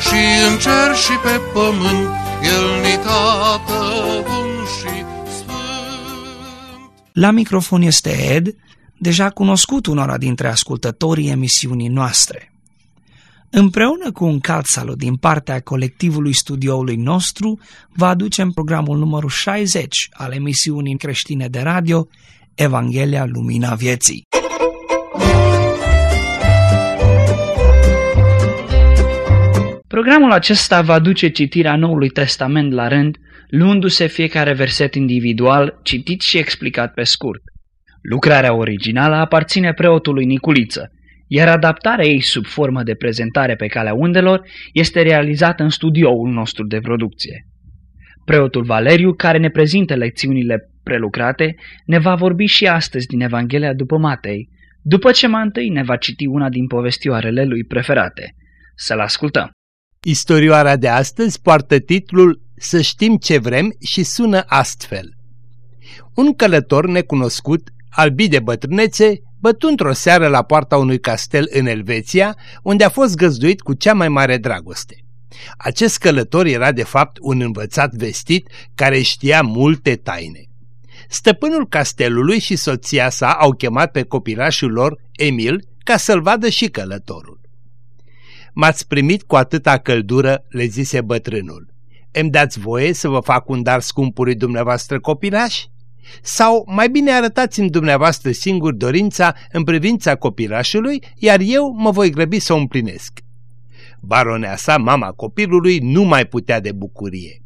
și în cer și pe pământ, El ni tată bun și sfânt. La microfon este Ed, deja cunoscut unora dintre ascultătorii emisiunii noastre. Împreună cu un cald salut din partea colectivului studioului nostru, vă aducem programul numărul 60 al emisiunii creștine de radio Evanghelia Lumina Vieții. Programul acesta va duce citirea Noului Testament la rând, luându-se fiecare verset individual, citit și explicat pe scurt. Lucrarea originală aparține preotului Niculiță, iar adaptarea ei sub formă de prezentare pe calea undelor este realizată în studioul nostru de producție. Preotul Valeriu, care ne prezintă lecțiunile prelucrate, ne va vorbi și astăzi din Evanghelia după Matei, după ce mai întâi ne va citi una din povestioarele lui preferate. Să-l ascultăm! Istorioara de astăzi poartă titlul Să știm ce vrem și sună astfel. Un călător necunoscut, albit de bătrânețe, bătu într-o seară la poarta unui castel în Elveția, unde a fost găzduit cu cea mai mare dragoste. Acest călător era de fapt un învățat vestit care știa multe taine. Stăpânul castelului și soția sa au chemat pe copilașul lor, Emil, ca să-l vadă și călătorul. M-ați primit cu atâta căldură, le zise bătrânul. Îmi dați voie să vă fac un dar scumpului dumneavoastră copilași? Sau mai bine arătați-mi dumneavoastră singur dorința în privința copilașului, iar eu mă voi grăbi să o împlinesc. Baroneasa, mama copilului, nu mai putea de bucurie.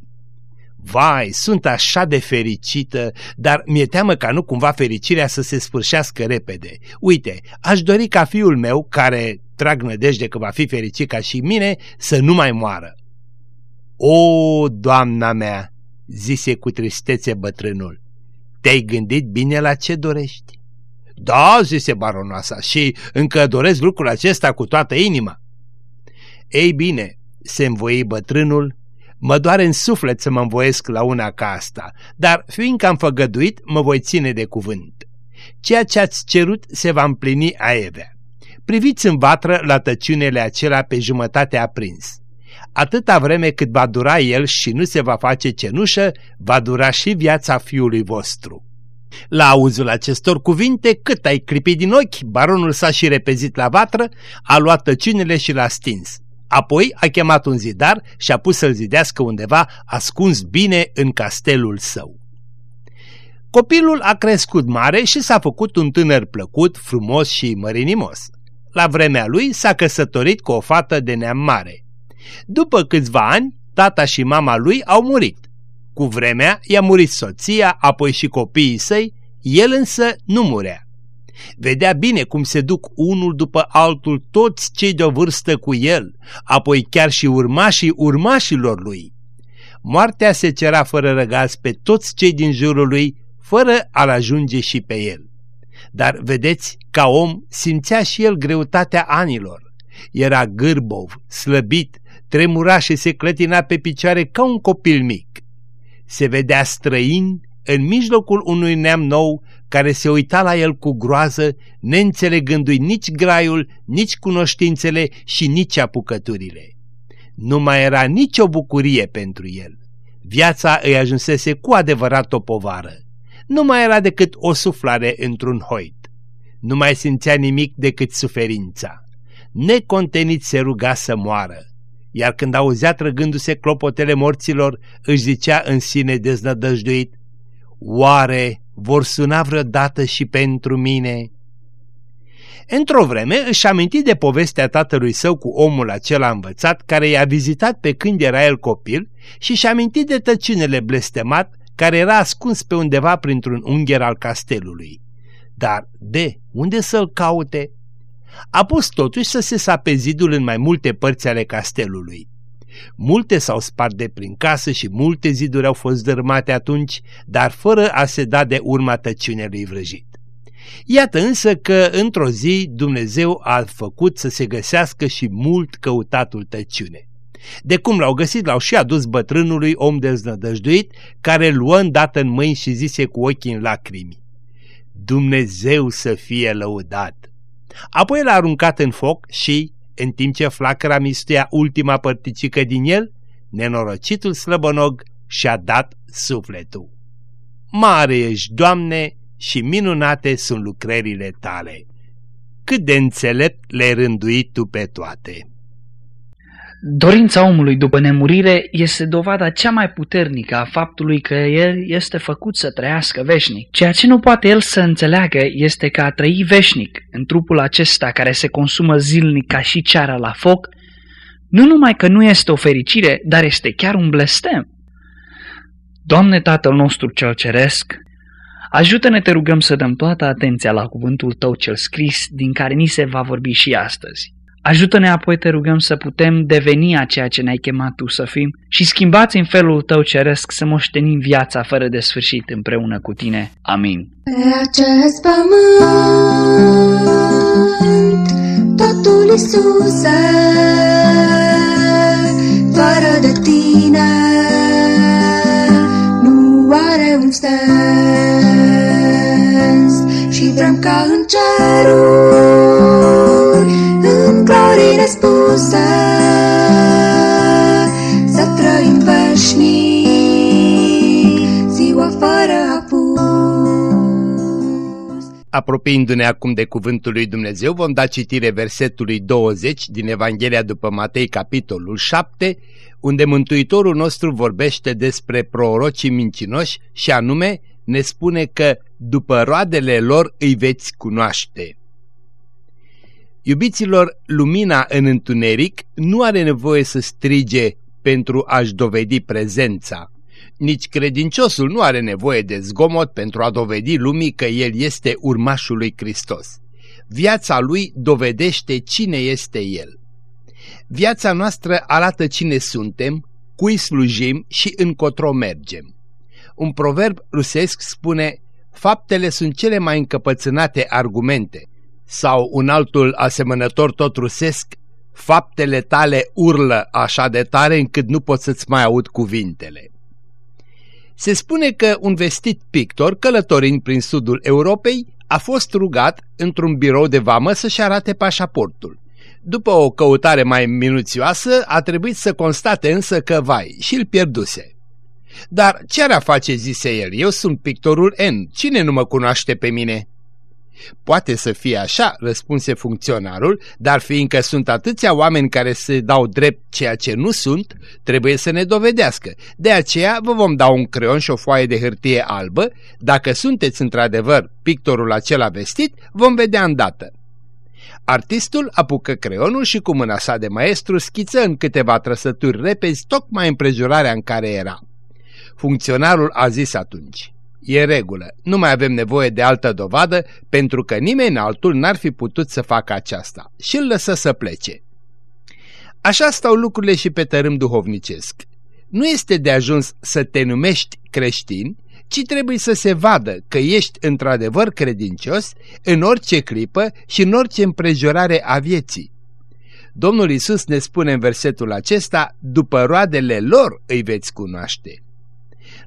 Vai, sunt așa de fericită, dar mi-e teamă ca nu cumva fericirea să se sfârșească repede. Uite, aș dori ca fiul meu, care trag nădejde că va fi fericit ca și mine, să nu mai moară. O, doamna mea, zise cu tristețe bătrânul, te-ai gândit bine la ce dorești? Da, zise baronoasa, și încă doresc lucrul acesta cu toată inima. Ei bine, se învoi bătrânul, mă doare în suflet să mă învoiesc la una ca asta, dar fiindcă am făgăduit, mă voi ține de cuvânt. Ceea ce ați cerut se va împlini aevea. Priviți în vatră la tăciunele acelea pe jumătate aprins. Atâta vreme cât va dura el și nu se va face cenușă, va dura și viața fiului vostru. La auzul acestor cuvinte, cât ai clipit din ochi, baronul s-a și repezit la vatră, a luat tăciunile și l-a stins. Apoi a chemat un zidar și a pus să-l zidească undeva, ascuns bine în castelul său. Copilul a crescut mare și s-a făcut un tânăr plăcut, frumos și mărinimos. La vremea lui s-a căsătorit cu o fată de neam mare. După câțiva ani, tata și mama lui au murit. Cu vremea i-a murit soția, apoi și copiii săi, el însă nu murea. Vedea bine cum se duc unul după altul toți cei de-o vârstă cu el, apoi chiar și urmașii urmașilor lui. Moartea se cera fără răgaz pe toți cei din jurul lui, fără a-l ajunge și pe el. Dar vedeți, ca om simțea și el greutatea anilor. Era gârbov, slăbit, tremura și se clătina pe picioare ca un copil mic. Se vedea străin în mijlocul unui neam nou care se uita la el cu groază, neînțelegându-i nici graiul, nici cunoștințele și nici apucăturile. Nu mai era nicio bucurie pentru el. Viața îi ajunsese cu adevărat o povară. Nu mai era decât o suflare într-un hoit. Nu mai simțea nimic decât suferința. Necontenit se ruga să moară iar când auzea trăgându-se clopotele morților, își zicea în sine deznădăjduit, Oare vor suna vreodată și pentru mine? Într-o vreme își aminti de povestea tatălui său cu omul acela învățat care i-a vizitat pe când era el copil și și aminti de tăcinele blestemat care era ascuns pe undeva printr-un ungher al castelului. Dar de unde să-l caute? A pus totuși să se sape zidul în mai multe părți ale castelului. Multe s-au spart de prin casă și multe ziduri au fost dărmate atunci, dar fără a se da de urma tăciunelui vrăjit. Iată însă că într-o zi Dumnezeu a făcut să se găsească și mult căutatul tăciune. De cum l-au găsit, l-au și adus bătrânului om deznădăjduit, care luă îndată în mâini și zise cu ochii în lacrimi. Dumnezeu să fie lăudat! Apoi l-a aruncat în foc și, în timp ce flacăra mistuia ultima părticică din el, nenorocitul slăbănog și-a dat sufletul. Mare ești, Doamne, și minunate sunt lucrările tale. Cât de înțelept le-ai rânduit tu pe toate! Dorința omului după nemurire este dovada cea mai puternică a faptului că el este făcut să trăiască veșnic. Ceea ce nu poate el să înțeleagă este că a trăi veșnic în trupul acesta care se consumă zilnic ca și ceara la foc, nu numai că nu este o fericire, dar este chiar un blestem. Doamne Tatăl nostru cel Ceresc, ajută-ne te rugăm să dăm toată atenția la cuvântul Tău cel scris din care ni se va vorbi și astăzi. Ajută-ne apoi, te rugăm, să putem deveni a ceea ce ne-ai chemat Tu să fim și schimbați în felul Tău ceresc să moștenim viața fără de sfârșit împreună cu Tine. Amin. Pe acest pământ, totul Iisuse, fără de Tine, nu are un sens și vrem ca în cerul Apropiindu-ne acum de cuvântul lui Dumnezeu, vom da citire versetului 20 din Evanghelia după Matei, capitolul 7, unde Mântuitorul nostru vorbește despre prorocii mincinoși și anume ne spune că după roadele lor îi veți cunoaște. Iubiților, lumina în întuneric nu are nevoie să strige pentru a-și dovedi prezența. Nici credinciosul nu are nevoie de zgomot pentru a dovedi lumii că el este urmașul lui Hristos. Viața lui dovedește cine este el. Viața noastră arată cine suntem, cui slujim și încotro mergem. Un proverb rusesc spune, faptele sunt cele mai încăpățânate argumente, sau un altul asemănător tot rusesc, faptele tale urlă așa de tare încât nu poți să-ți mai aud cuvintele. Se spune că un vestit pictor, călătorind prin sudul Europei, a fost rugat într-un birou de vamă să-și arate pașaportul. După o căutare mai minuțioasă, a trebuit să constate însă că, vai, și-l pierduse. Dar ce ar face, zise el, eu sunt pictorul N, cine nu mă cunoaște pe mine? Poate să fie așa, răspunse funcționarul, dar fiindcă sunt atâția oameni care se dau drept ceea ce nu sunt, trebuie să ne dovedească. De aceea vă vom da un creion și o foaie de hârtie albă. Dacă sunteți într-adevăr pictorul acela vestit, vom vedea îndată. Artistul apucă creionul și cu mâna sa de maestru schiță în câteva trăsături repezi tocmai împrejurarea în care era. Funcționarul a zis atunci, E regulă, nu mai avem nevoie de altă dovadă pentru că nimeni altul n-ar fi putut să facă aceasta și îl lăsă să plece. Așa stau lucrurile și pe tărâm duhovnicesc. Nu este de ajuns să te numești creștin, ci trebuie să se vadă că ești într-adevăr credincios în orice clipă și în orice împrejurare a vieții. Domnul Isus ne spune în versetul acesta, după roadele lor îi veți cunoaște.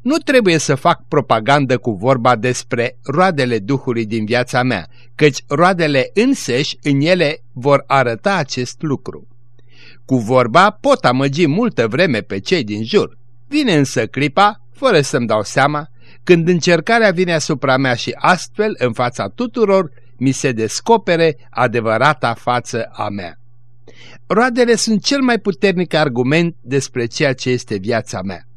Nu trebuie să fac propagandă cu vorba despre roadele Duhului din viața mea, căci roadele înseși în ele vor arăta acest lucru. Cu vorba pot amăgi multă vreme pe cei din jur. Vine însă clipa, fără să-mi dau seama, când încercarea vine asupra mea și astfel, în fața tuturor, mi se descopere adevărata față a mea. Roadele sunt cel mai puternic argument despre ceea ce este viața mea.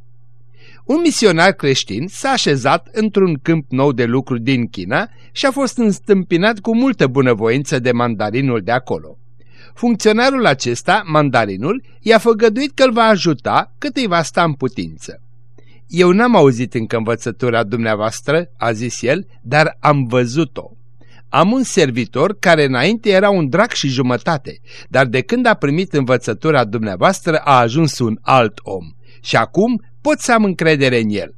Un misionar creștin s-a așezat într-un câmp nou de lucru din China și a fost înstâmpinat cu multă bunăvoință de mandarinul de acolo. Funcționarul acesta, mandarinul, i-a făgăduit că îl va ajuta cât îi va sta în putință. Eu n-am auzit încă învățătura dumneavoastră, a zis el, dar am văzut-o. Am un servitor care înainte era un drac și jumătate, dar de când a primit învățătura dumneavoastră a ajuns un alt om și acum pot să am încredere în el.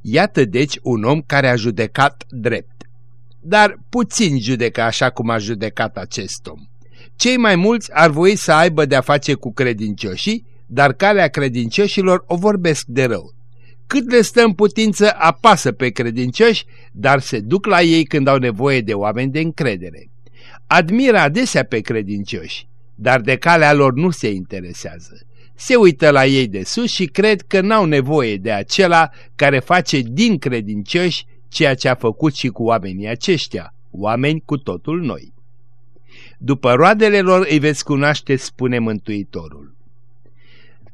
Iată deci un om care a judecat drept. Dar puțin judecă așa cum a judecat acest om. Cei mai mulți ar voi să aibă de-a face cu credincioșii, dar calea credincioșilor o vorbesc de rău. Cât le stă în putință, apasă pe credincioși, dar se duc la ei când au nevoie de oameni de încredere. Admiră adesea pe credincioși, dar de calea lor nu se interesează. Se uită la ei de sus și cred că n-au nevoie de acela care face din credincioși ceea ce a făcut și cu oamenii aceștia, oameni cu totul noi. După roadele lor îi veți cunoaște, spune Mântuitorul.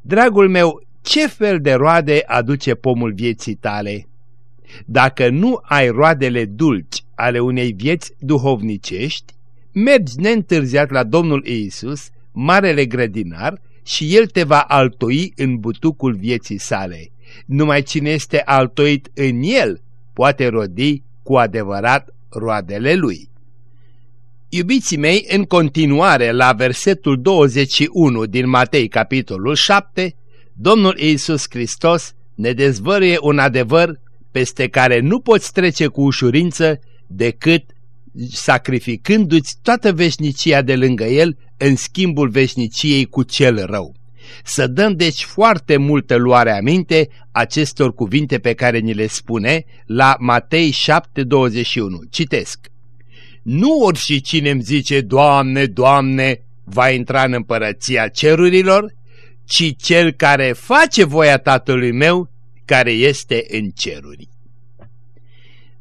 Dragul meu, ce fel de roade aduce pomul vieții tale? Dacă nu ai roadele dulci ale unei vieți duhovnicești, mergi neîntârziat la Domnul Iisus, marele grădinar, și El te va altoi în butucul vieții sale. Numai cine este altoit în El poate rodi cu adevărat roadele Lui. Iubiții mei, în continuare la versetul 21 din Matei capitolul 7, Domnul Iisus Hristos ne dezvăruie un adevăr peste care nu poți trece cu ușurință decât sacrificându-ți toată veșnicia de lângă El în schimbul veșniciei cu cel rău. Să dăm deci foarte multă luare aminte acestor cuvinte pe care ni le spune la Matei 7:21. Citesc. Nu orice cine îmi zice, Doamne, Doamne, va intra în împărăția cerurilor, ci cel care face voia Tatălui meu, care este în ceruri.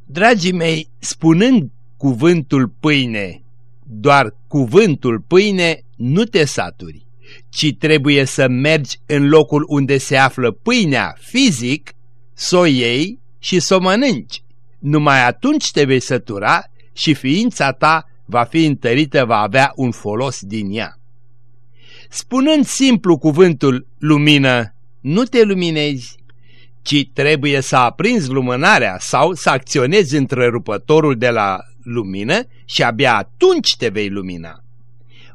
Dragii mei, spunând cuvântul pâine, doar cuvântul pâine, nu te saturi, ci trebuie să mergi în locul unde se află pâinea fizic, să o iei și să o mănânci. Numai atunci te vei sătura și ființa ta va fi întărită, va avea un folos din ea. Spunând simplu cuvântul lumină, nu te luminezi, ci trebuie să aprinzi lumânarea sau să acționezi întrerupătorul de la lumină și abia atunci te vei lumina.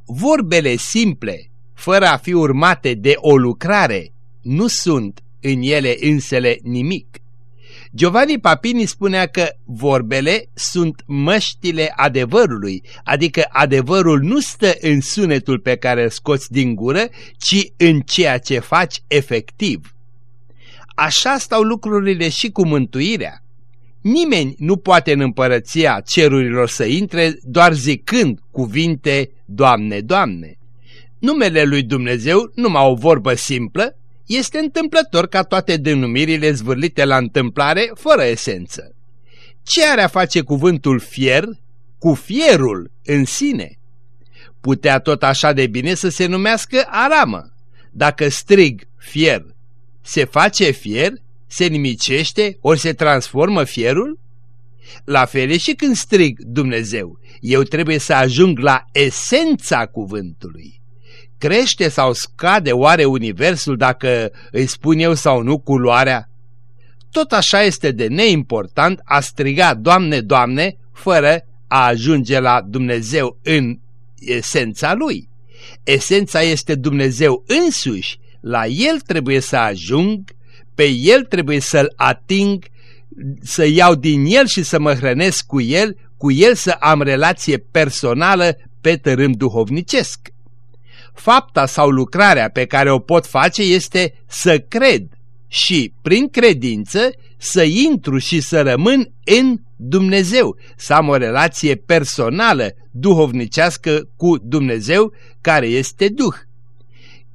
Vorbele simple, fără a fi urmate de o lucrare, nu sunt în ele însele nimic. Giovanni Papini spunea că vorbele sunt măștile adevărului, adică adevărul nu stă în sunetul pe care îl scoți din gură, ci în ceea ce faci efectiv. Așa stau lucrurile și cu mântuirea. Nimeni nu poate în împărăția cerurilor să intre doar zicând cuvinte, Doamne, Doamne. Numele lui Dumnezeu, numai o vorbă simplă, este întâmplător ca toate denumirile zvârlite la întâmplare fără esență. Ce are a face cuvântul fier cu fierul în sine? Putea tot așa de bine să se numească aramă. Dacă strig fier, se face fier, se nimicește, ori se transformă fierul? La fel și când strig Dumnezeu, eu trebuie să ajung la esența cuvântului. Crește sau scade oare universul dacă îi spun eu sau nu culoarea? Tot așa este de neimportant a striga Doamne, Doamne, fără a ajunge la Dumnezeu în esența Lui. Esența este Dumnezeu însuși, la El trebuie să ajung, pe El trebuie să-L ating, să iau din El și să mă hrănesc cu El, cu El să am relație personală pe tărâm duhovnicesc fapta sau lucrarea pe care o pot face este să cred și, prin credință, să intru și să rămân în Dumnezeu, să am o relație personală, duhovnicească cu Dumnezeu, care este Duh.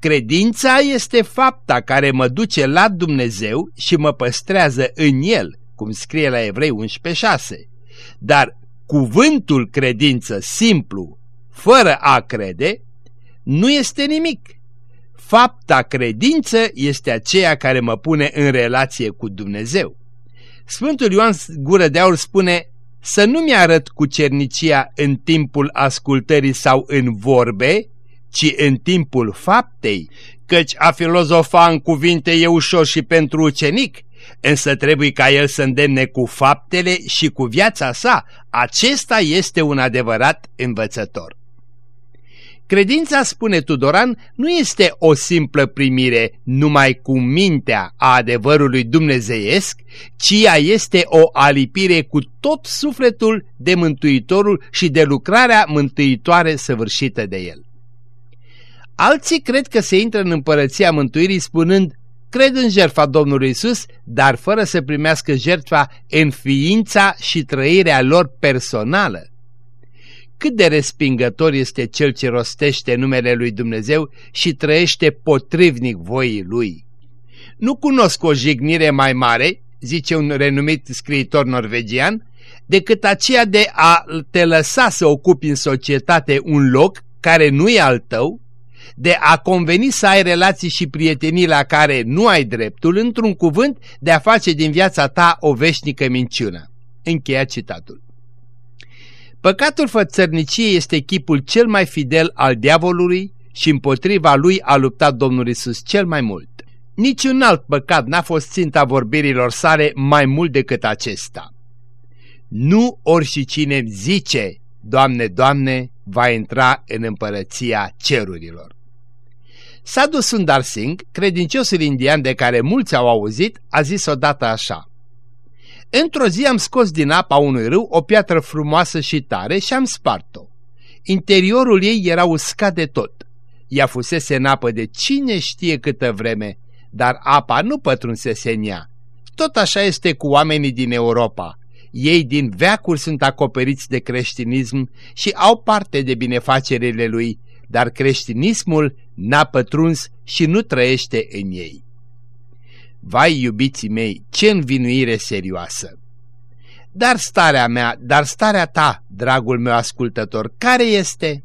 Credința este fapta care mă duce la Dumnezeu și mă păstrează în El, cum scrie la Evrei 11.6. Dar cuvântul credință simplu, fără a crede, nu este nimic. Fapta credință este aceea care mă pune în relație cu Dumnezeu. Sfântul Ioan Gură de Aur spune să nu mi-arăt cu cernicia în timpul ascultării sau în vorbe, ci în timpul faptei, căci a filozofa în cuvinte e ușor și pentru ucenic, însă trebuie ca el să îndemne cu faptele și cu viața sa. Acesta este un adevărat învățător. Credința, spune Tudoran, nu este o simplă primire numai cu mintea a adevărului dumnezeiesc, ci ea este o alipire cu tot sufletul de Mântuitorul și de lucrarea mântuitoare săvârșită de el. Alții cred că se intră în împărăția mântuirii spunând, cred în jertfa Domnului Isus, dar fără să primească jertfa în ființa și trăirea lor personală cât de respingător este cel ce rostește numele lui Dumnezeu și trăiește potrivnic voii lui. Nu cunosc o jignire mai mare, zice un renumit scriitor norvegian, decât aceea de a te lăsa să ocupi în societate un loc care nu e al tău, de a conveni să ai relații și prietenii la care nu ai dreptul, într-un cuvânt, de a face din viața ta o veșnică minciună. Încheia citatul. Păcatul fățărniciei este chipul cel mai fidel al diavolului și împotriva lui a luptat Domnul Isus cel mai mult. Niciun alt păcat n-a fost ținta vorbirilor sale mai mult decât acesta. Nu și cine zice, Doamne, Doamne, va intra în împărăția cerurilor. Sadhu Sundar Singh, credinciosul indian de care mulți au auzit, a zis odată așa. Într-o zi am scos din apa unui râu o piatră frumoasă și tare și am spart-o. Interiorul ei era uscat de tot. Ea fusese în apă de cine știe câtă vreme, dar apa nu pătrunsese în ea. Tot așa este cu oamenii din Europa. Ei din veacuri sunt acoperiți de creștinism și au parte de binefacerile lui, dar creștinismul n-a pătruns și nu trăiește în ei. Vai, iubiții mei, ce învinuire serioasă! Dar starea mea, dar starea ta, dragul meu ascultător, care este?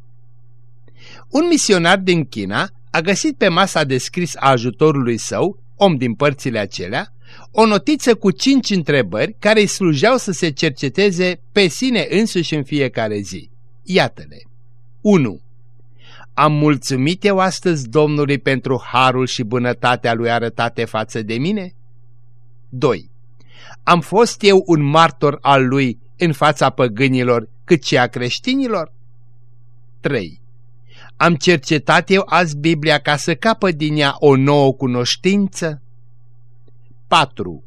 Un misionar din China a găsit pe masa de scris a ajutorului său, om din părțile acelea, o notiță cu cinci întrebări care îi slujeau să se cerceteze pe sine însuși în fiecare zi. Iată-le. 1. Am mulțumit eu astăzi Domnului pentru harul și bunătatea lui arătate față de mine? 2. Am fost eu un martor al lui în fața păgânilor cât și a creștinilor? 3. Am cercetat eu azi Biblia ca să capăt din ea o nouă cunoștință? 4.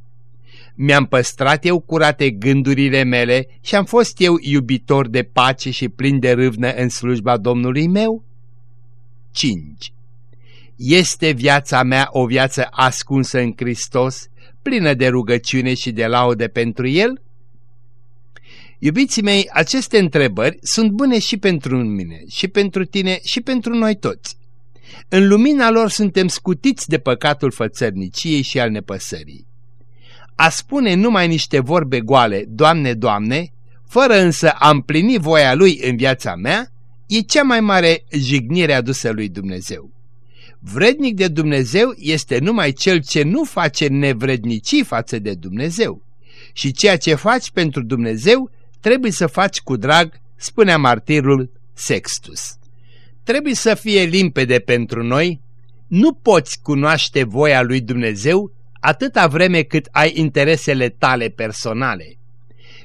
Mi-am păstrat eu curate gândurile mele și am fost eu iubitor de pace și plin de râvnă în slujba Domnului meu? 5. Este viața mea o viață ascunsă în Hristos, plină de rugăciune și de laude pentru El? Iubiții mei, aceste întrebări sunt bune și pentru mine, și pentru tine, și pentru noi toți. În lumina lor suntem scutiți de păcatul fățărniciei și al nepăsării. A spune numai niște vorbe goale, Doamne, Doamne, fără însă a împlini voia Lui în viața mea, e cea mai mare jignire adusă lui Dumnezeu. Vrednic de Dumnezeu este numai cel ce nu face nevrednicii față de Dumnezeu. Și ceea ce faci pentru Dumnezeu trebuie să faci cu drag, spunea martirul Sextus. Trebuie să fie limpede pentru noi, nu poți cunoaște voia lui Dumnezeu atâta vreme cât ai interesele tale personale.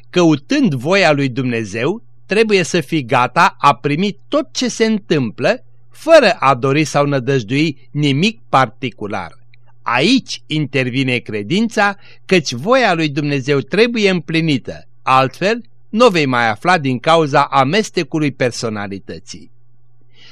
Căutând voia lui Dumnezeu, trebuie să fii gata a primi tot ce se întâmplă, fără a dori sau nădăjdui nimic particular. Aici intervine credința, căci voia lui Dumnezeu trebuie împlinită, altfel nu vei mai afla din cauza amestecului personalității.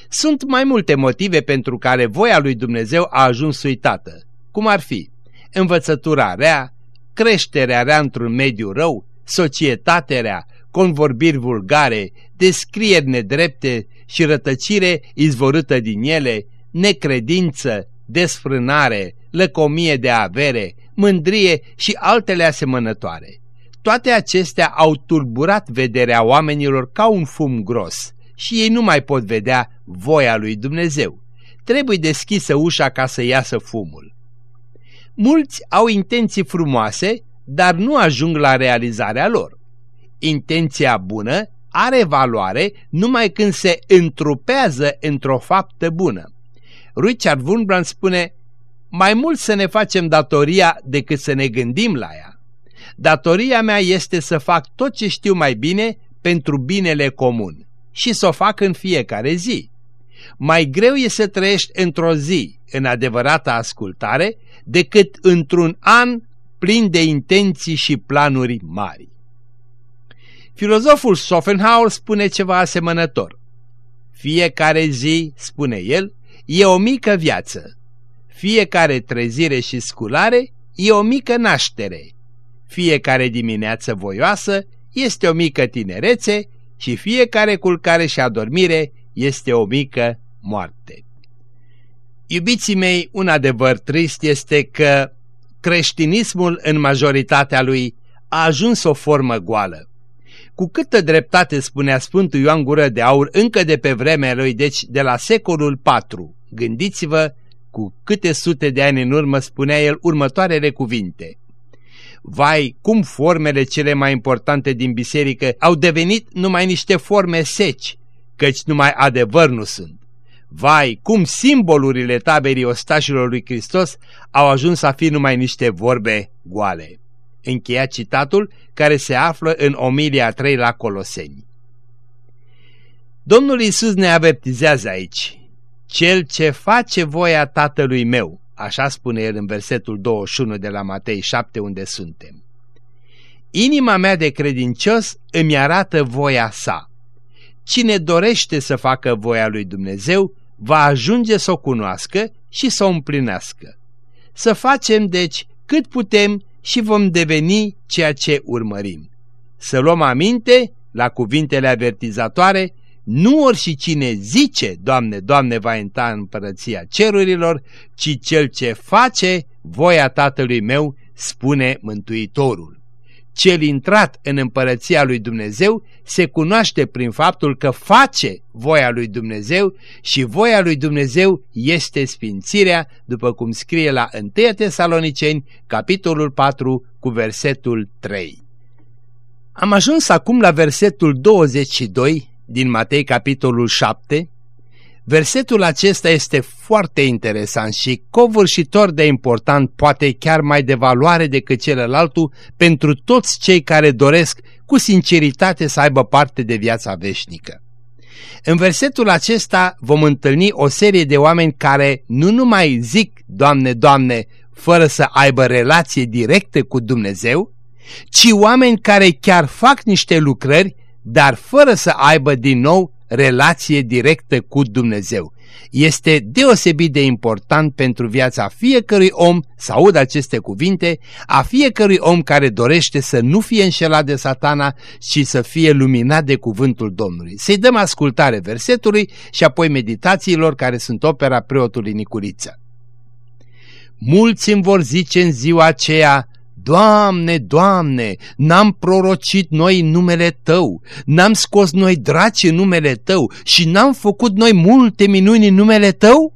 Sunt mai multe motive pentru care voia lui Dumnezeu a ajuns uitată, cum ar fi învățătura rea, creșterea rea într-un mediu rău, societatea rea, convorbiri vulgare, descrieri nedrepte și rătăcire izvorâtă din ele, necredință, desfrânare, lăcomie de avere, mândrie și altele asemănătoare. Toate acestea au tulburat vederea oamenilor ca un fum gros și ei nu mai pot vedea voia lui Dumnezeu. Trebuie deschisă ușa ca să iasă fumul. Mulți au intenții frumoase, dar nu ajung la realizarea lor intenția bună are valoare numai când se întrupează într-o faptă bună. Richard Wurmbrand spune, mai mult să ne facem datoria decât să ne gândim la ea. Datoria mea este să fac tot ce știu mai bine pentru binele comun și să o fac în fiecare zi. Mai greu e să trăiești într-o zi în adevărată ascultare decât într-un an plin de intenții și planuri mari. Filozoful Schopenhauer spune ceva asemănător. Fiecare zi, spune el, e o mică viață. Fiecare trezire și sculare e o mică naștere. Fiecare dimineață voioasă este o mică tinerețe și fiecare culcare și adormire este o mică moarte. Iubiții mei, un adevăr trist este că creștinismul în majoritatea lui a ajuns o formă goală. Cu câtă dreptate spunea Sfântul Ioan Gură de Aur încă de pe vremea lui, deci de la secolul IV, gândiți-vă cu câte sute de ani în urmă spunea el următoarele cuvinte. Vai, cum formele cele mai importante din biserică au devenit numai niște forme seci, căci numai adevăr nu sunt. Vai, cum simbolurile taberii ostașilor lui Hristos au ajuns să fie numai niște vorbe goale. Încheia citatul care se află în omilia 3 la Coloseni. Domnul Isus ne avertizează aici. Cel ce face voia tatălui meu, așa spune el în versetul 21 de la Matei 7 unde suntem. Inima mea de credincios îmi arată voia sa. Cine dorește să facă voia lui Dumnezeu, va ajunge să o cunoască și să o împlinească. Să facem, deci, cât putem și vom deveni ceea ce urmărim. Să luăm aminte la cuvintele avertizatoare, nu ori și cine zice, Doamne, Doamne, va intra în împărăția cerurilor, ci cel ce face voia Tatălui meu, spune Mântuitorul. Cel intrat în împărăția lui Dumnezeu se cunoaște prin faptul că face voia lui Dumnezeu și voia lui Dumnezeu este sfințirea, după cum scrie la 1 Tesaloniceni, capitolul 4, cu versetul 3. Am ajuns acum la versetul 22 din Matei, capitolul 7, Versetul acesta este foarte interesant și covârșitor de important, poate chiar mai de valoare decât celălaltul, pentru toți cei care doresc cu sinceritate să aibă parte de viața veșnică. În versetul acesta vom întâlni o serie de oameni care nu numai zic Doamne, Doamne, fără să aibă relație directă cu Dumnezeu, ci oameni care chiar fac niște lucrări, dar fără să aibă din nou relație directă cu Dumnezeu. Este deosebit de important pentru viața fiecărui om să audă aceste cuvinte, a fiecărui om care dorește să nu fie înșelat de satana, ci să fie luminat de cuvântul Domnului. Să-i dăm ascultare versetului și apoi meditațiilor care sunt opera preotului Nicuriță. Mulți îmi vor zice în ziua aceea, Doamne, Doamne, n-am prorocit noi numele Tău, n-am scos noi draci în numele Tău și n-am făcut noi multe minuni în numele Tău?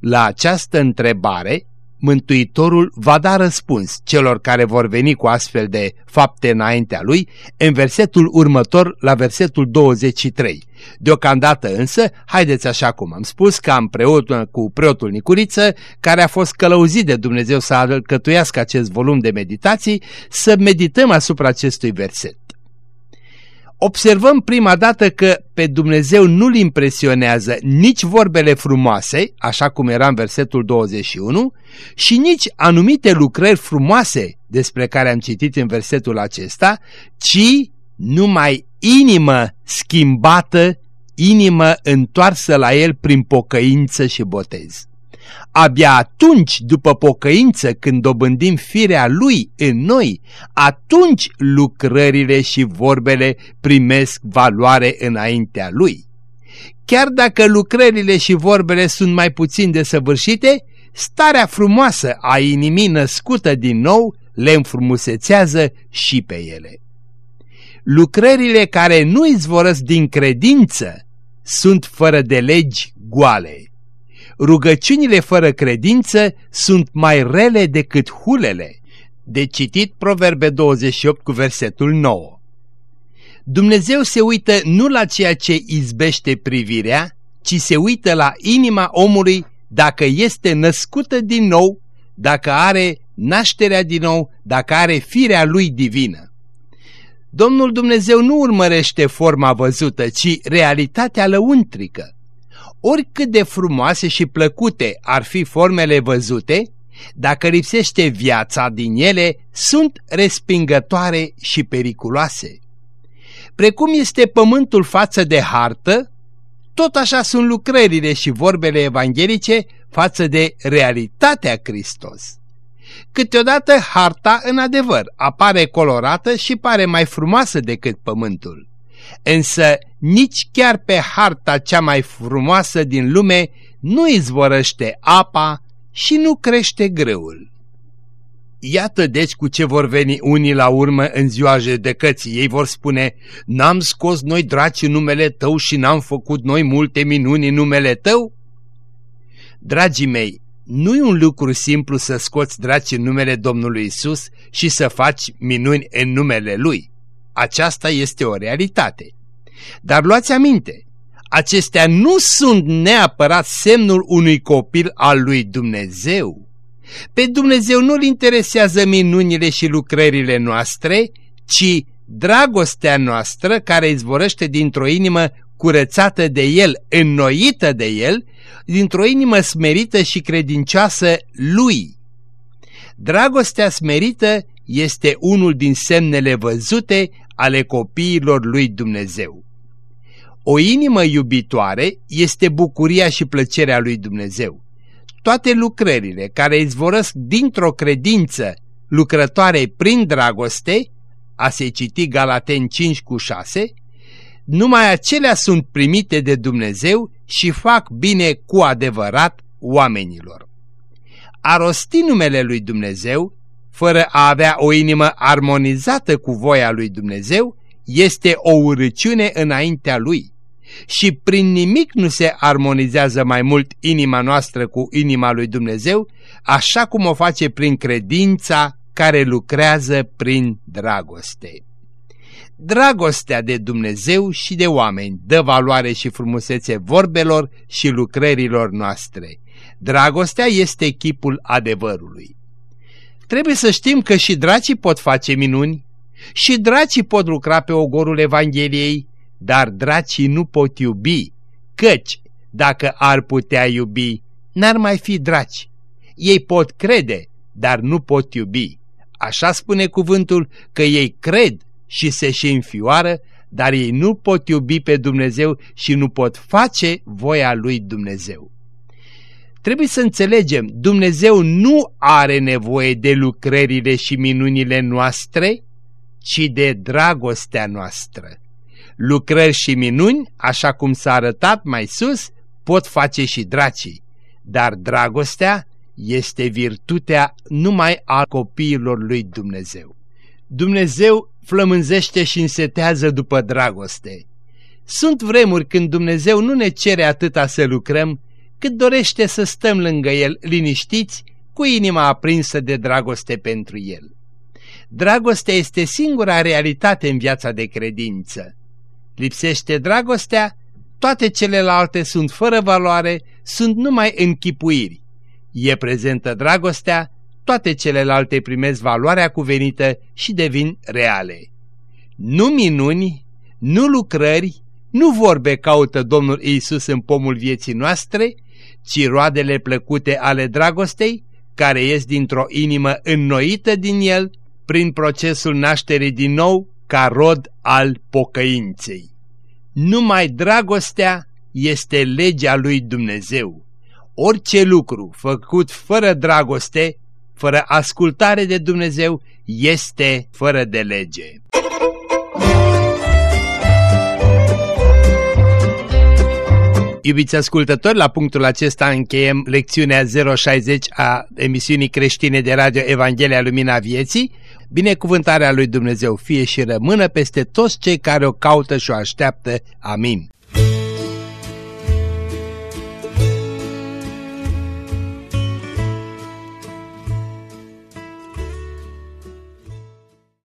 La această întrebare, Mântuitorul va da răspuns celor care vor veni cu astfel de fapte înaintea lui în versetul următor la versetul 23. Deocamdată însă, haideți așa cum am spus, că am preot, cu preotul Nicuriță, care a fost călăuzit de Dumnezeu să alcătuiască acest volum de meditații, să medităm asupra acestui verset observăm prima dată că pe Dumnezeu nu-L impresionează nici vorbele frumoase, așa cum era în versetul 21, și nici anumite lucrări frumoase despre care am citit în versetul acesta, ci numai inimă schimbată, inimă întoarsă la El prin pocăință și botez. Abia atunci, după pocăință, când dobândim firea Lui în noi, atunci lucrările și vorbele primesc valoare înaintea Lui. Chiar dacă lucrările și vorbele sunt mai puțin desăvârșite, starea frumoasă a inimii născută din nou le înfrumusețează și pe ele. Lucrările care nu izvorăsc din credință sunt fără de legi goale rugăciunile fără credință sunt mai rele decât hulele. De citit Proverbe 28 cu versetul 9. Dumnezeu se uită nu la ceea ce izbește privirea, ci se uită la inima omului dacă este născută din nou, dacă are nașterea din nou, dacă are firea lui divină. Domnul Dumnezeu nu urmărește forma văzută, ci realitatea lăuntrică. Oricât de frumoase și plăcute ar fi formele văzute, dacă lipsește viața din ele, sunt respingătoare și periculoase. Precum este pământul față de hartă, tot așa sunt lucrările și vorbele evanghelice față de realitatea Hristos. Câteodată harta, în adevăr, apare colorată și pare mai frumoasă decât pământul. Însă nici chiar pe harta cea mai frumoasă din lume nu izvorăște apa și nu crește grâul. Iată deci cu ce vor veni unii la urmă în ziua judecății. Ei vor spune, n-am scos noi draci în numele tău și n-am făcut noi multe minuni în numele tău? Dragii mei, nu e un lucru simplu să scoți draci în numele Domnului Isus și să faci minuni în numele Lui. Aceasta este o realitate. Dar luați aminte, acestea nu sunt neapărat semnul unui copil al lui Dumnezeu. Pe Dumnezeu nu-L interesează minunile și lucrările noastre, ci dragostea noastră care izvorăște dintr-o inimă curățată de El, înnoită de El, dintr-o inimă smerită și credincioasă Lui. Dragostea smerită este unul din semnele văzute ale copiilor lui Dumnezeu. O inimă iubitoare este bucuria și plăcerea lui Dumnezeu. Toate lucrările care izvorăsc dintr-o credință lucrătoare prin dragoste, a se citi Galaten 5 cu 6, numai acelea sunt primite de Dumnezeu și fac bine cu adevărat oamenilor. A rosti numele lui Dumnezeu, fără a avea o inimă armonizată cu voia lui Dumnezeu, este o urăciune înaintea lui. Și prin nimic nu se armonizează mai mult inima noastră cu inima lui Dumnezeu, așa cum o face prin credința care lucrează prin dragoste. Dragostea de Dumnezeu și de oameni dă valoare și frumusețe vorbelor și lucrărilor noastre. Dragostea este chipul adevărului. Trebuie să știm că și dracii pot face minuni, și dracii pot lucra pe ogorul Evangheliei, dar dracii nu pot iubi, căci, dacă ar putea iubi, n-ar mai fi draci. Ei pot crede, dar nu pot iubi. Așa spune cuvântul că ei cred și se și înfioară, dar ei nu pot iubi pe Dumnezeu și nu pot face voia lui Dumnezeu. Trebuie să înțelegem, Dumnezeu nu are nevoie de lucrările și minunile noastre, ci de dragostea noastră. Lucrări și minuni, așa cum s-a arătat mai sus, pot face și dracii, dar dragostea este virtutea numai a copiilor lui Dumnezeu. Dumnezeu flămânzește și însetează după dragoste. Sunt vremuri când Dumnezeu nu ne cere atâta să lucrăm, cât dorește să stăm lângă El liniștiți, cu inima aprinsă de dragoste pentru El. Dragostea este singura realitate în viața de credință. Lipsește dragostea, toate celelalte sunt fără valoare, sunt numai închipuiri. E prezentă dragostea, toate celelalte primesc valoarea cuvenită și devin reale. Nu minuni, nu lucrări, nu vorbe caută Domnul Iisus în pomul vieții noastre, ci roadele plăcute ale dragostei, care ies dintr-o inimă înnoită din el, prin procesul nașterii din nou, ca rod al pocăinței. Numai dragostea este legea lui Dumnezeu. Orice lucru făcut fără dragoste, fără ascultare de Dumnezeu, este fără de lege. Iubiți ascultători, la punctul acesta încheiem lecțiunea 060 a emisiunii creștine de radio Evanghelia Lumina Vieții. Binecuvântarea lui Dumnezeu fie și rămână peste toți cei care o caută și o așteaptă. Amin.